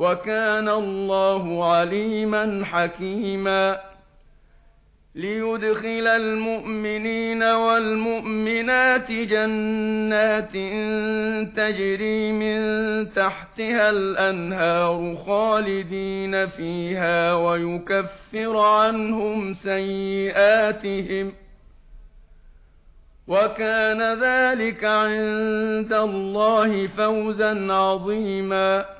وَكَانَ اللَّهُ عَلِيمًا حَكِيمًا لِيُدْخِلَ الْمُؤْمِنِينَ وَالْمُؤْمِنَاتِ جَنَّاتٍ تَجْرِي مِن تَحْتِهَا الْأَنْهَارُ خَالِدِينَ فِيهَا وَيُكَفِّرُ عَنْهُمْ سَيِّئَاتِهِمْ وَكَانَ ذَلِكَ عِندَ اللَّهِ فَوْزًا عَظِيمًا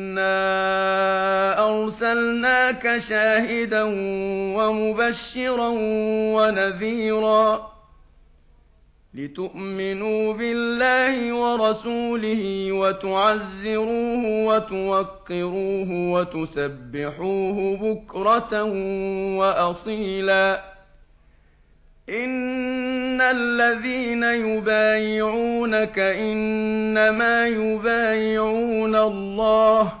لك شَاهِدًا وَمُبَشِّرًا وَنَذِيرًا لِتُؤْمِنُوا بِاللَّهِ وَرَسُولِهِ وَتُعَزِّرُوهُ وَتُوَقِّرُوهُ وَتُسَبِّحُوهُ بُكْرَةً وَأَصِيلًا إِنَّ الَّذِينَ يُبَايِعُونَكَ إِنَّمَا يُبَايِعُونَ اللَّهَ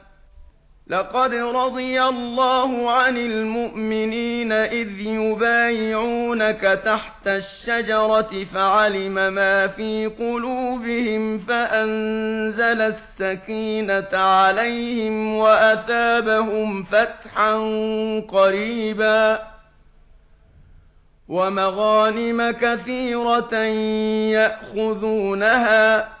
لقد رضي الله عن المؤمنين إذ يبايعونك تحت الشجرة فعلم ما في قلوبهم فأنزل السكينة عليهم وأتابهم فتحا قريبا ومغانم كثيرة يأخذونها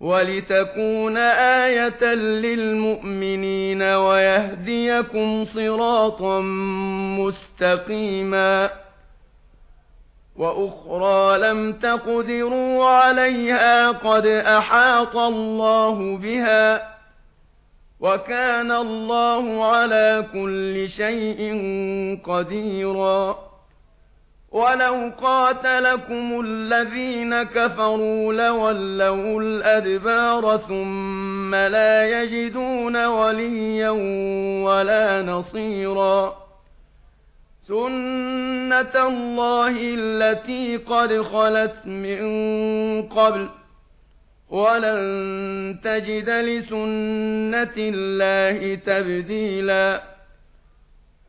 وَلِتَكُونَ آيَةً لِلْمُؤْمِنِينَ وَيَهْدِيَكُمْ صِرَاطًا مُسْتَقِيمًا وَأُخْرَى لَمْ تَقْدِرُوا عَلَيْهَا قَدْ أَحَاطَ اللَّهُ بِهَا وَكَانَ اللَّهُ عَلَى كُلِّ شَيْءٍ قَدِيرًا ولو قاتلكم الذين كفروا لولوا الأدبار ثم لا يجدون وليا ولا نصيرا سنة الله التي قد خلت من قبل ولن تجد لسنة الله تبديلاً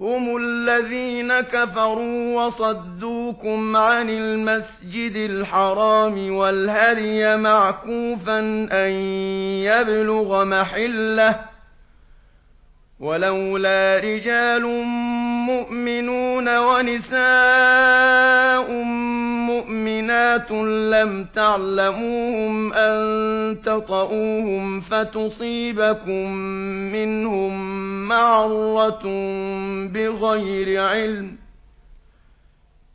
هم الذين كفروا وصدوكم عن المسجد الحرام والهري معكوفا أن يبلغ محلة ولولا رجال مؤمنون ونساء مؤمنون بَيِّنَاتٌ لَّمْ تَعْلَمُوهُمْ أَن تَطَؤُوهُمْ فَتُصِيبَكُم مِّنْهُم مَّعَرَّةٌ بِغَيْرِ عِلْمٍ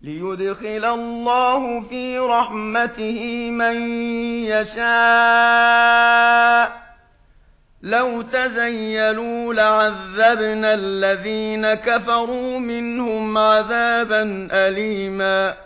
لِيُدْخِلَ اللَّهُ فِي رَحْمَتِهِ مَن يَشَاءُ لَوْ تَزَيَّلُوا لَعَذَّبْنَا الَّذِينَ كَفَرُوا مِنْهُمْ عَذَابًا أَلِيمًا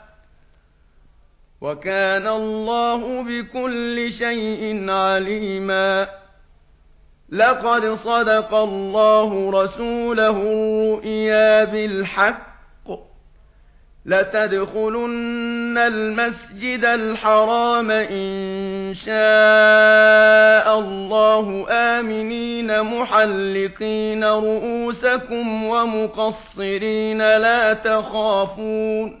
وَكَانَ اللَّهُ بِكُلِّ شَيْءٍ عَلِيمًا. لَقَدْ صَدَقَ اللَّهُ رَسُولَهُ الرُّؤْيَا بِالْحَقِّ. لَتَدْخُلُنَّ الْمَسْجِدَ الْحَرَامَ إِن شَاءَ اللَّهُ آمِنِينَ مُحَلِّقِينَ رُؤُوسَكُمْ وَمُقَصِّرِينَ لَا تَخَافُونَ.